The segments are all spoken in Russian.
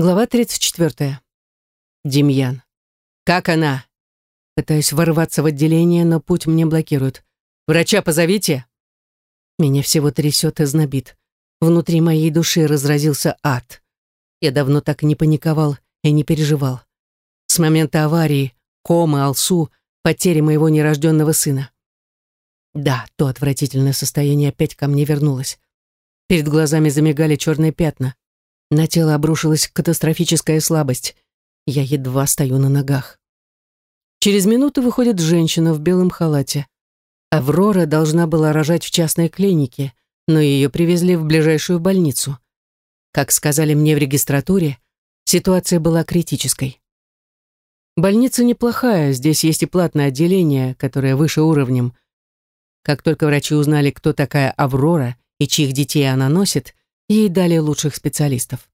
Глава 34. Демьян. «Как она?» Пытаюсь ворваться в отделение, но путь мне блокируют. «Врача позовите!» Меня всего трясет и знобит. Внутри моей души разразился ад. Я давно так не паниковал и не переживал. С момента аварии, комы, алсу, потери моего нерожденного сына. Да, то отвратительное состояние опять ко мне вернулось. Перед глазами замигали черные пятна. На тело обрушилась катастрофическая слабость. Я едва стою на ногах. Через минуту выходит женщина в белом халате. Аврора должна была рожать в частной клинике, но ее привезли в ближайшую больницу. Как сказали мне в регистратуре, ситуация была критической. Больница неплохая, здесь есть и платное отделение, которое выше уровнем. Как только врачи узнали, кто такая Аврора и чьих детей она носит, ей дали лучших специалистов.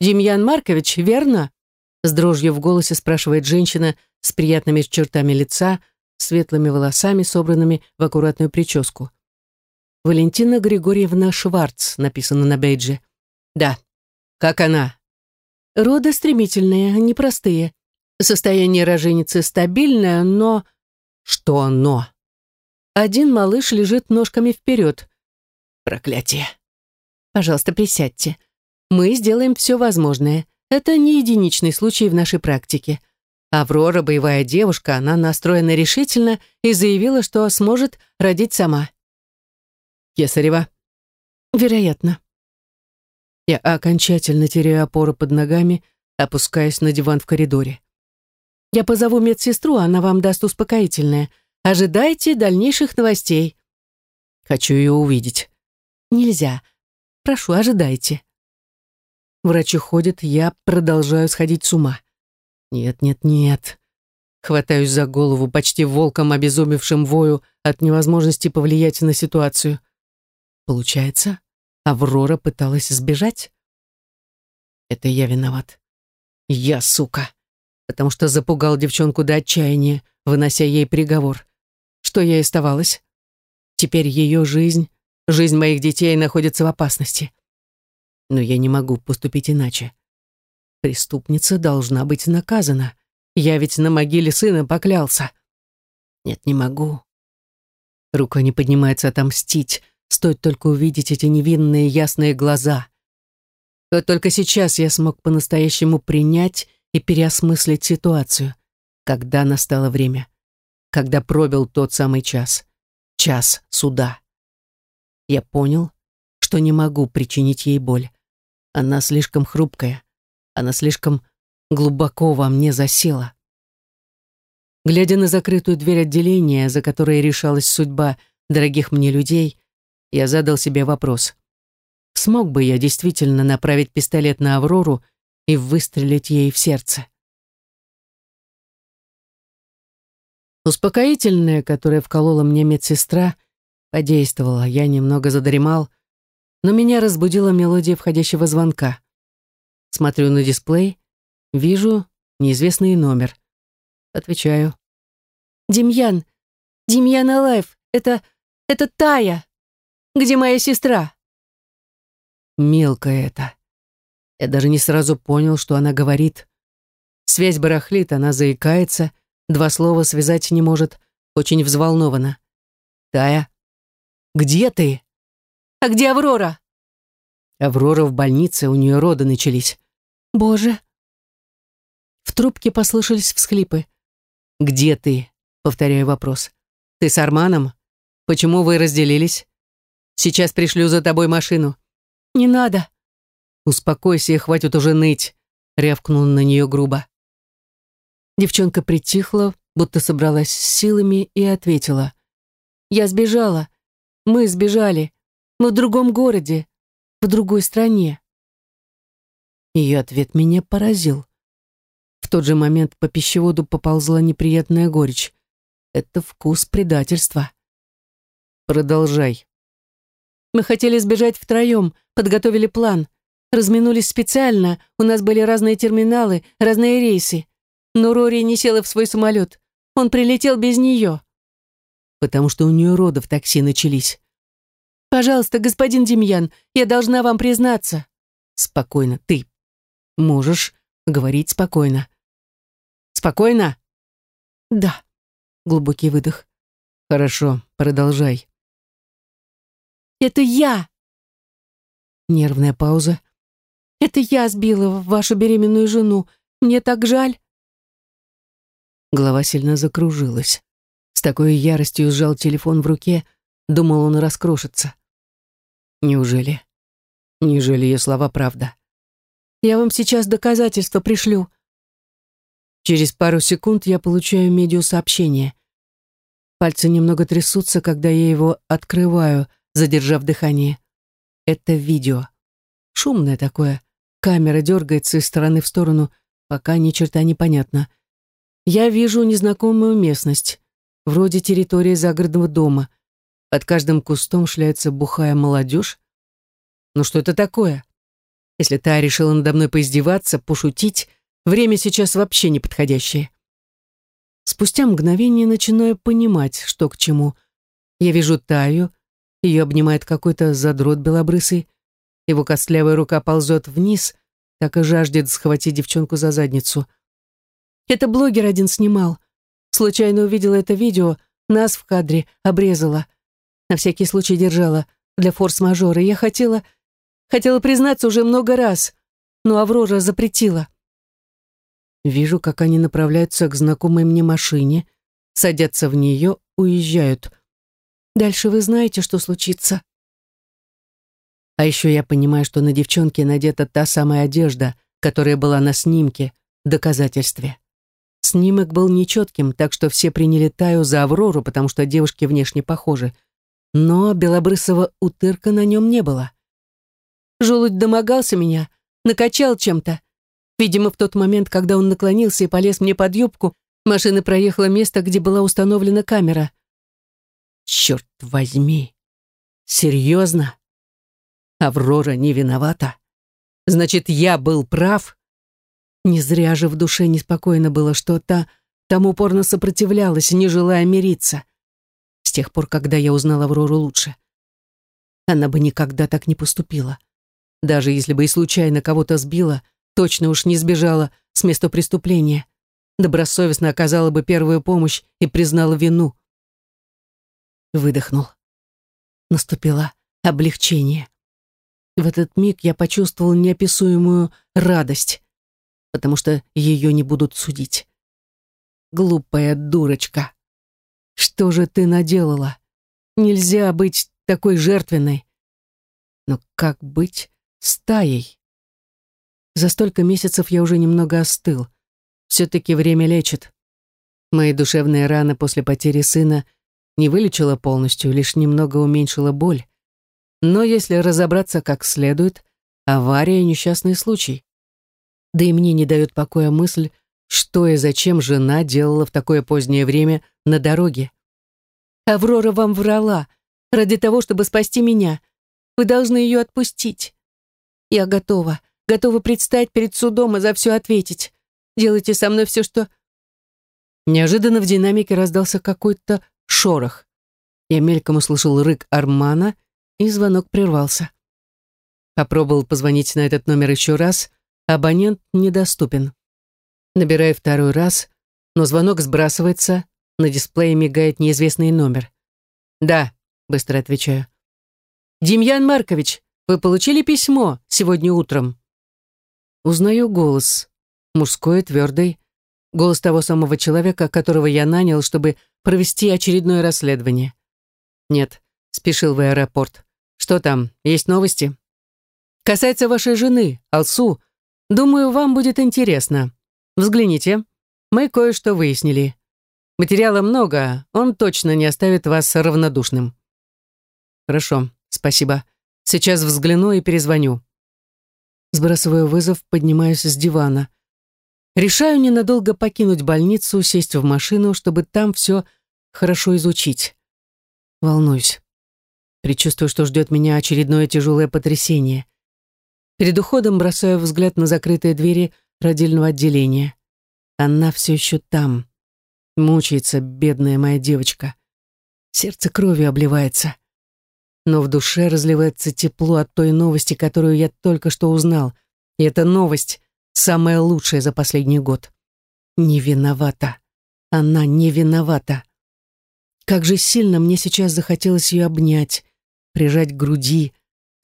«Демьян Маркович, верно?» С дрожью в голосе спрашивает женщина с приятными чертами лица, светлыми волосами, собранными в аккуратную прическу. «Валентина Григорьевна Шварц», написано на бейдже. «Да. Как она?» «Роды стремительные, непростые. Состояние роженицы стабильное, но...» «Что но?» Один малыш лежит ножками вперед. Проклятие. Пожалуйста, присядьте. Мы сделаем все возможное. Это не единичный случай в нашей практике. Аврора, боевая девушка, она настроена решительно и заявила, что сможет родить сама. Кесарева. Вероятно. Я окончательно теряю опору под ногами, опускаясь на диван в коридоре. Я позову медсестру, она вам даст успокоительное. Ожидайте дальнейших новостей. Хочу ее увидеть. Нельзя. Прошу, ожидайте. Врач уходит, я продолжаю сходить с ума. Нет, нет, нет. Хватаюсь за голову, почти волком обезумевшим вою от невозможности повлиять на ситуацию. Получается, Аврора пыталась сбежать? Это я виноват. Я, сука. Потому что запугал девчонку до отчаяния, вынося ей приговор. Что ей оставалось? Теперь ее жизнь, жизнь моих детей находится в опасности. Но я не могу поступить иначе. Преступница должна быть наказана. Я ведь на могиле сына поклялся. Нет, не могу. Рука не поднимается отомстить, стоит только увидеть эти невинные ясные глаза. Вот только сейчас я смог по-настоящему принять и переосмыслить ситуацию, когда настало время, когда пробил тот самый час, час суда. Я понял, что не могу причинить ей боль. Она слишком хрупкая, она слишком глубоко во мне засела. Глядя на закрытую дверь отделения, за которой решалась судьба дорогих мне людей, я задал себе вопрос. Смог бы я действительно направить пистолет на Аврору и выстрелить ей в сердце? Успокоительное, которое вколола мне медсестра, подействовало. Я немного задремал, но меня разбудила мелодия входящего звонка. Смотрю на дисплей, вижу неизвестный номер. Отвечаю. «Демьян! Демьян Алаев! Это... это Тая! Где моя сестра?» Мелкая это. Я даже не сразу понял, что она говорит. Связь барахлит, она заикается, два слова связать не может, очень взволнована. «Тая, где ты?» «А где Аврора?» Аврора в больнице, у нее роды начались. «Боже!» В трубке послышались всхлипы. «Где ты?» — повторяю вопрос. «Ты с Арманом? Почему вы разделились? Сейчас пришлю за тобой машину». «Не надо». «Успокойся и хватит уже ныть», — рявкнул на нее грубо. Девчонка притихла, будто собралась с силами и ответила. «Я сбежала. Мы сбежали. Мы в другом городе, в другой стране. Ее ответ меня поразил. В тот же момент по пищеводу поползла неприятная горечь. Это вкус предательства. Продолжай. Мы хотели сбежать втроем, подготовили план. Разминулись специально, у нас были разные терминалы, разные рейсы. Но Рори не села в свой самолет. Он прилетел без нее. Потому что у нее роды в такси начались. «Пожалуйста, господин Демьян, я должна вам признаться». «Спокойно, ты. можешь говорить спокойно. Спокойно? Да. Глубокий выдох. Хорошо, продолжай. Это я. Нервная пауза. Это я сбила вашу беременную жену. Мне так жаль. Голова сильно закружилась. С такой яростью сжал телефон в руке, думал, он раскрошится. Неужели? Неужели ее слова правда? Я вам сейчас доказательства пришлю. Через пару секунд я получаю медиасообщение. Пальцы немного трясутся, когда я его открываю, задержав дыхание. Это видео. Шумное такое. Камера дергается из стороны в сторону, пока ни черта не понятно. Я вижу незнакомую местность, вроде территории загородного дома. Под каждым кустом шляется бухая молодежь. Ну что это такое? Если та решила надо мной поиздеваться, пошутить, Время сейчас вообще неподходящее. Спустя мгновение начинаю понимать, что к чему. Я вижу Таю, ее обнимает какой-то задрот белобрысый, его костлявая рука ползет вниз, так и жаждет схватить девчонку за задницу. Это блогер один снимал. Случайно увидела это видео, нас в кадре обрезала. На всякий случай держала для форс-мажора. Я хотела... Хотела признаться уже много раз, но Аврора запретила. Вижу, как они направляются к знакомой мне машине, садятся в нее, уезжают. Дальше вы знаете, что случится. А еще я понимаю, что на девчонке надета та самая одежда, которая была на снимке, доказательстве. Снимок был нечетким, так что все приняли Таю за Аврору, потому что девушки внешне похожи. Но белобрысого утырка на нем не было. Желудь домогался меня, накачал чем-то. Видимо, в тот момент, когда он наклонился и полез мне под юбку, машина проехала место, где была установлена камера. Черт возьми! Серьезно? Аврора не виновата? Значит, я был прав? Не зря же в душе неспокойно было, что та там упорно сопротивлялась, не желая мириться. С тех пор, когда я узнал Аврору лучше. Она бы никогда так не поступила. Даже если бы и случайно кого-то сбила — точно уж не сбежала с места преступления. Добросовестно оказала бы первую помощь и признала вину. Выдохнул. Наступило облегчение. В этот миг я почувствовал неописуемую радость, потому что ее не будут судить. Глупая дурочка. Что же ты наделала? Нельзя быть такой жертвенной. Но как быть стаей? За столько месяцев я уже немного остыл. Все-таки время лечит. Мои душевные раны после потери сына не вылечила полностью, лишь немного уменьшила боль. Но если разобраться как следует, авария — несчастный случай. Да и мне не дает покоя мысль, что и зачем жена делала в такое позднее время на дороге. «Аврора вам врала, ради того, чтобы спасти меня. Вы должны ее отпустить. Я готова готова предстать перед судом и за все ответить. Делайте со мной все, что...» Неожиданно в динамике раздался какой-то шорох. Я мельком услышал рык Армана, и звонок прервался. Попробовал позвонить на этот номер еще раз, абонент недоступен. Набираю второй раз, но звонок сбрасывается, на дисплее мигает неизвестный номер. «Да», — быстро отвечаю. «Демьян Маркович, вы получили письмо сегодня утром?» Узнаю голос. Мужской, твердый. Голос того самого человека, которого я нанял, чтобы провести очередное расследование. Нет, спешил в аэропорт. Что там, есть новости? Касается вашей жены, Алсу. Думаю, вам будет интересно. Взгляните. Мы кое-что выяснили. Материала много, он точно не оставит вас равнодушным. Хорошо, спасибо. Сейчас взгляну и перезвоню. Сбрасываю вызов, поднимаюсь с дивана. Решаю ненадолго покинуть больницу, сесть в машину, чтобы там все хорошо изучить. Волнуюсь. Предчувствую, что ждет меня очередное тяжелое потрясение. Перед уходом бросаю взгляд на закрытые двери родильного отделения. Она все еще там. Мучается, бедная моя девочка. Сердце кровью обливается но в душе разливается тепло от той новости, которую я только что узнал. И эта новость самое лучшее за последний год. Не виновата. Она не виновата. Как же сильно мне сейчас захотелось ее обнять, прижать к груди,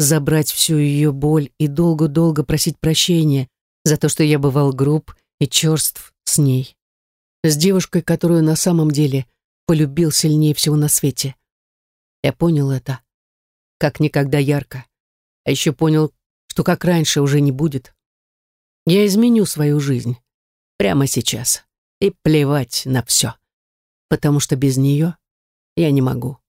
забрать всю ее боль и долго-долго просить прощения за то, что я бывал груб и черств с ней. С девушкой, которую на самом деле полюбил сильнее всего на свете. Я понял это. Как никогда ярко. А еще понял, что как раньше уже не будет. Я изменю свою жизнь. Прямо сейчас. И плевать на все. Потому что без нее я не могу.